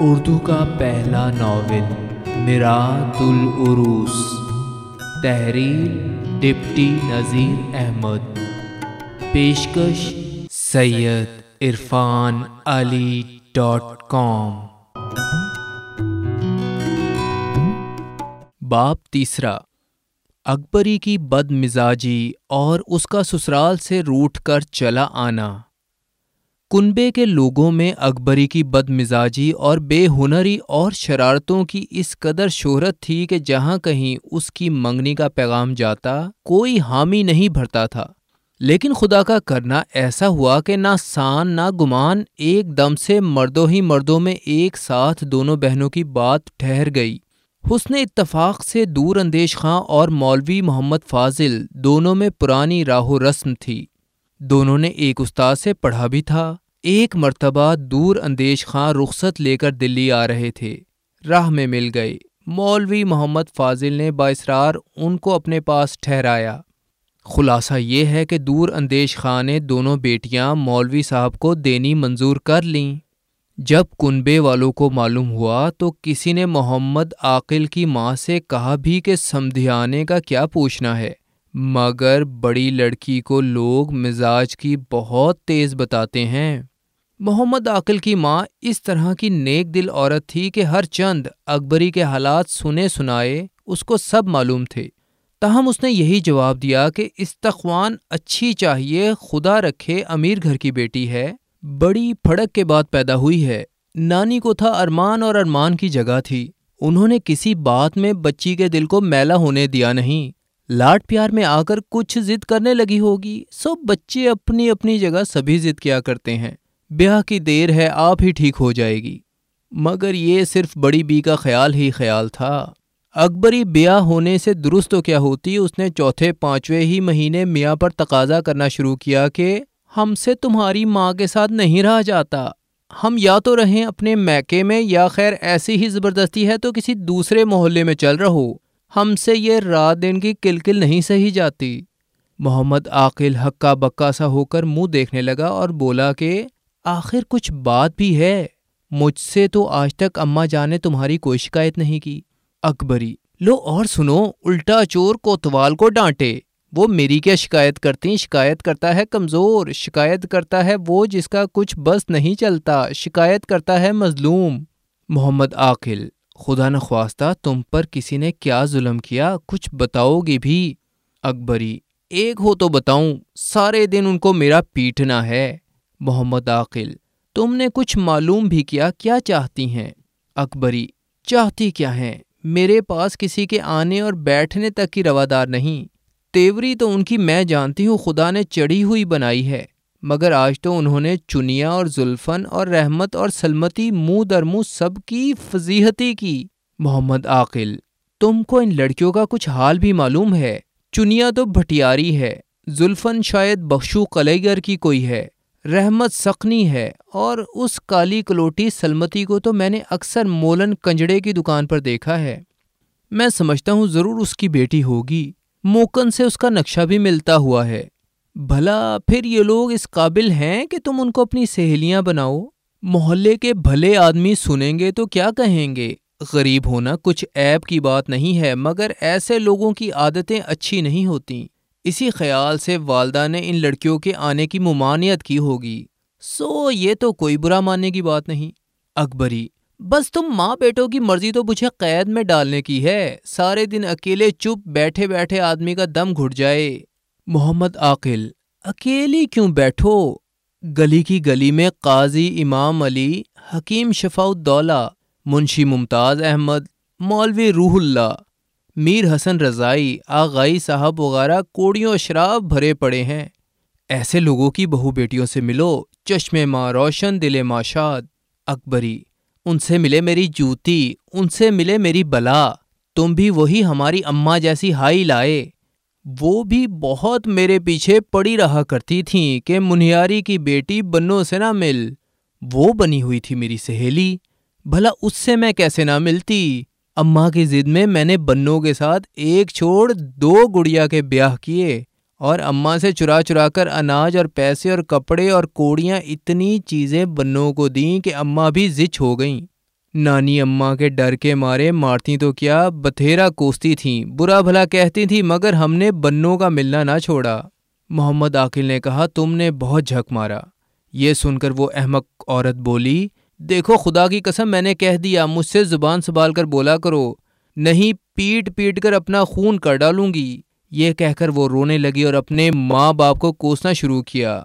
اردو کا پہلا ناول میرات العروس تحریر، ڈپٹی نذیر احمد۔ پیشکش، سید عرفان علی ڈاٹ کام۔ باب تیسرا۔ اکبری کی بد مزاجی اور اس کا سسرال سے روٹ کر چلا آنا۔ کنبے کے لوگوں میں اکبری کی بد مزاجی اور بے ہنری اور شرارتوں کی اس قدر شہرت تھی کہ جہاں کہیں اس کی منگنی کا پیغام جاتا، کوئی حامی نہیں بھرتا تھا۔ لیکن خدا کا کرنا ایسا ہوا کہ نہ سان نہ گمان ایک دم سے مردوں ہی مردوں میں ایک ساتھ دونوں بہنوں کی بات ٹھہر گئی۔ حسن اتفاق سے دور اندیش خاں اور مولوی محمد فاضل دونوں میں پرانی راہ و رسم تھی۔ دونوں نے ایک استاد سے پڑھا بھی تھا۔ ایک مرتبہ دور اندیش خاں رخصت لے کر دلی آ رہے تھے۔ راہ میں مل گئے۔ مولوی محمد فاضل نے بااسرار ان کو اپنے پاس ٹھہرایا۔ خلاصہ یہ ہے کہ دور اندیش خاں نے دونوں بیٹیاں مولوی صاحب کو دینی منظور کر لیں۔ جب کنبے والوں کو معلوم ہوا تو کسی نے محمد عاقل کی ماں سے کہا بھی کہ سمدھیانے کا کیا پوچھنا ہے۔ مگر بڑی لڑکی کو لوگ مزاج کی بہت تیز بتاتے ہیں۔ محمد عاقل کی ماں اس طرح کی نیک دل عورت تھی کہ ہر چند اکبری کے حالات سنے سنائے اس کو سب معلوم تھے۔ تاہم اس نے یہی جواب دیا کہ استخوان اچھی چاہیے، خدا رکھے امیر گھر کی بیٹی ہے۔ بڑی پھڑک کے بعد پیدا ہوئی ہے۔ نانی کو تھا ارمان اور ارمان کی جگہ تھی۔ انہوں نے کسی بات میں بچی کے دل کو میلا ہونے دیا نہیں۔ لاڈ پیار میں آ کر کچھ ضد کرنے لگی ہوگی سو بچے اپنی اپنی جگہ سبھی ضد کیا کرتے ہیں۔ بیاہ کی دیر ہے، آپ ہی ٹھیک ہو جائے گی۔ مگر یہ صرف بڑی بی کا خیال ہی خیال تھا۔ اکبری بیاہ ہونے سے درست تو کیا ہوتی؟ اس نے چوتھے پانچویں ہی مہینے میاں پر تقاضا کرنا شروع کیا کہ ہم سے تمہاری ماں کے ساتھ نہیں رہا جاتا۔ ہم یا تو رہیں اپنے میکے میں یا خیر ایسی ہی زبردستی ہے تو کسی دوسرے محلے میں چل رہو۔ ہم سے یہ رات دن کی کلکل نہیں سہی جاتی۔ محمد عاقل ہکا بکا سا ہو کر منہ دیکھنے لگا اور بولا کہ آخر کچھ بات بھی ہے۔ مجھ سے تو آج تک اماں جان نے تمہاری کوئی شکایت نہیں کی۔ اکبری، لو اور سنو، الٹا چور کوتوال کو ڈانٹے۔ وہ میری کیا شکایت کرتی؟ شکایت کرتا ہے کمزور، شکایت کرتا ہے وہ جس کا کچھ بس نہیں چلتا۔ شکایت کرتا ہے مظلوم۔ محمد عاقل خدا نخواستہ تم پر کسی نے کیا ظلم کیا؟ کچھ بتاؤ گی بھی؟ اکبری، ایک ہو تو بتاؤں، سارے دن ان کو میرا پیٹنا ہے۔ محمد عاقل، تم نے کچھ معلوم بھی کیا کیا چاہتی ہیں؟ اکبری، چاہتی کیا ہیں؟ میرے پاس کسی کے آنے اور بیٹھنے تک کی روادار نہیں۔ تیوری تو ان کی میں جانتی ہوں، خدا نے چڑھی ہوئی بنائی ہے۔ مگر آج تو انہوں نے چنیا اور زلفن اور رحمت اور سلمتی منہ در منہ سب کی فضیحتی کی۔ محمد عاقل، تم کو ان لڑکیوں کا کچھ حال بھی معلوم ہے۔ چنیا تو بھٹیاری ہے، زلفن شاید بخشو قلعگر کی کوئی ہے۔ رحمت سخنی ہے اور اس کالی کلوٹی سلمتی کو تو میں نے اکثر مولن کنجڑے کی دکان پر دیکھا ہے۔ میں سمجھتا ہوں ضرور اس کی بیٹی ہوگی۔ موکن سے اس کا نقشہ بھی ملتا ہوا ہے۔ بھلا پھر یہ لوگ اس قابل ہیں کہ تم ان کو اپنی سہیلیاں بناؤ؟ محلے کے بھلے آدمی سنیں گے تو کیا کہیں گے؟ غریب ہونا کچھ عیب کی بات نہیں ہے، مگر ایسے لوگوں کی عادتیں اچھی نہیں ہوتی اسی خیال سے والدہ نے ان لڑکیوں کے آنے کی ممانعت کی ہوگی۔ سو یہ تو کوئی برا ماننے کی بات نہیں۔ اکبری، بس تم ماں بیٹوں کی مرضی تو مجھے قید میں ڈالنے کی ہے۔ سارے دن اکیلے چپ بیٹھے بیٹھے آدمی کا دم گھٹ جائے۔ محمد عاقل، اکیلی کیوں بیٹھو؟ گلی کی گلی میں قاضی امام علی، حکیم شفا الدولہ منشی ممتاز احمد، مولوی روح اللہ، میر حسن رضائی، آغائی صاحب وغیرہ کوڑیوں شراب بھرے پڑے ہیں۔ ایسے لوگوں کی بہو بیٹیوں سے ملو، چشمے ماں روشن دل ماشاد اکبری، ان سے ملے میری جوتی، ان سے ملے میری بلا، تم بھی وہی ہماری اماں جیسی ہائی لائے۔ وہ بھی بہت میرے پیچھے پڑی رہا کرتی تھیں کہ منہیاری کی بیٹی بنوں سے نہ مل۔ وہ بنی ہوئی تھی میری سہیلی۔ بھلا اس سے میں کیسے نہ ملتی؟ اماں کی ضد میں میں نے بنوں کے ساتھ ایک چھوڑ دو گڑیا کے بیاہ کیے اور اماں سے چرا چرا کر اناج اور پیسے اور کپڑے اور کوڑیاں اتنی چیزیں بنوں کو دیں کہ اماں بھی زچ ہو گئیں۔ نانی اماں کے ڈر کے مارے مارتی تو کیا بتھیرا کوستی تھیں، برا بھلا کہتی تھیں، مگر ہم نے بنوں کا ملنا نہ چھوڑا۔ محمد عاقل نے کہا، تم نے بہت جھک مارا۔ یہ سن کر وہ احمق عورت بولی، دیکھو خدا کی قسم، میں نے کہہ دیا، مجھ سے زبان سنبھال کر بولا کرو۔ نہیں، پیٹ پیٹ کر اپنا خون کر ڈالوں گی۔ یہ کہہ کر وہ رونے لگی اور اپنے ماں باپ کو کوسنا شروع کیا۔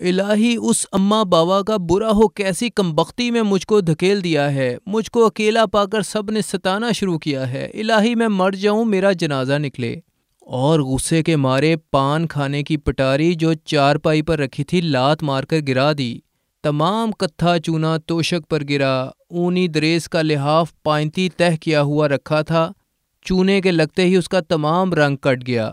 الہی اس اماں بابا کا برا ہو کیسی کمبختی میں مجھ کو دھکیل دیا ہے؟ مجھ کو اکیلا پا کر سب نے ستانا شروع کیا ہے۔ الہی میں مر جاؤں، میرا جنازہ نکلے۔ اور غصے کے مارے پان کھانے کی پٹاری جو چار پائی پر رکھی تھی، لات مار کر گرا دی۔ تمام کتھا چونا توشک پر گرا۔ اونی دریس کا لحاف پائنتی تہ کیا ہوا رکھا تھا۔ چونے کے لگتے ہی اس کا تمام رنگ کٹ گیا۔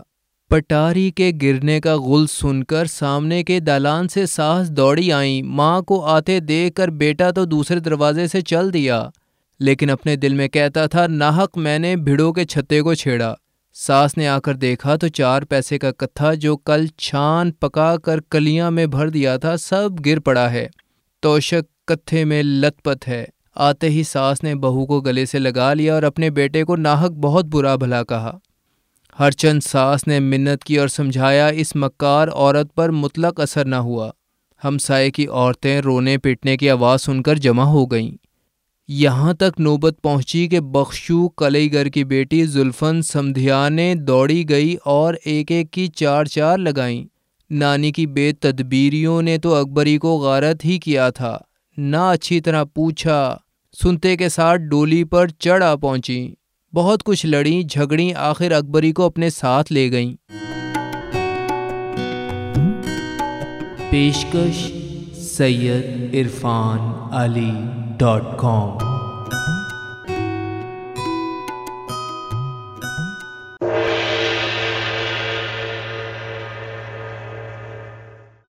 پٹاری کے گرنے کا غل سن کر سامنے کے دالان سے ساس دوڑی آئیں۔ ماں کو آتے دیکھ کر بیٹا تو دوسرے دروازے سے چل دیا، لیکن اپنے دل میں کہتا تھا، ناحق، میں نے بھیڑوں کے چھتے کو چھیڑا۔ ساس نے آ کر دیکھا تو چار پیسے کا کتھا جو کل چھان پکا کر کلیاں میں بھر دیا تھا، سب گر پڑا ہے۔ توشک کتھے میں لت پت ہے۔ آتے ہی ساس نے بہو کو گلے سے لگا لیا اور اپنے بیٹے کو ناحق بہت برا بھلا کہا۔ ہر چند ساس نے منت کی اور سمجھایا اس مکار عورت پر مطلق اثر نہ ہوا۔ ہم سائے کی عورتیں رونے پیٹنے کی آواز سن کر جمع ہو گئیں۔ یہاں تک نوبت پہنچی کہ بخشو کلئی گر کی بیٹی زلفن سمدھیانے دوڑی گئی اور ایک ایک کی چار چار لگائیں۔ نانی کی بے تدبیریوں نے تو اکبری کو غارت ہی کیا تھا۔ نہ اچھی طرح پوچھا، سنتے کے ساتھ ڈولی پر چڑھا پہنچی بہت کچھ لڑیں، جھگڑیں، آخر اکبری کو اپنے ساتھ لے گئیں۔ پیشکش سید عرفان علی ڈاٹ کام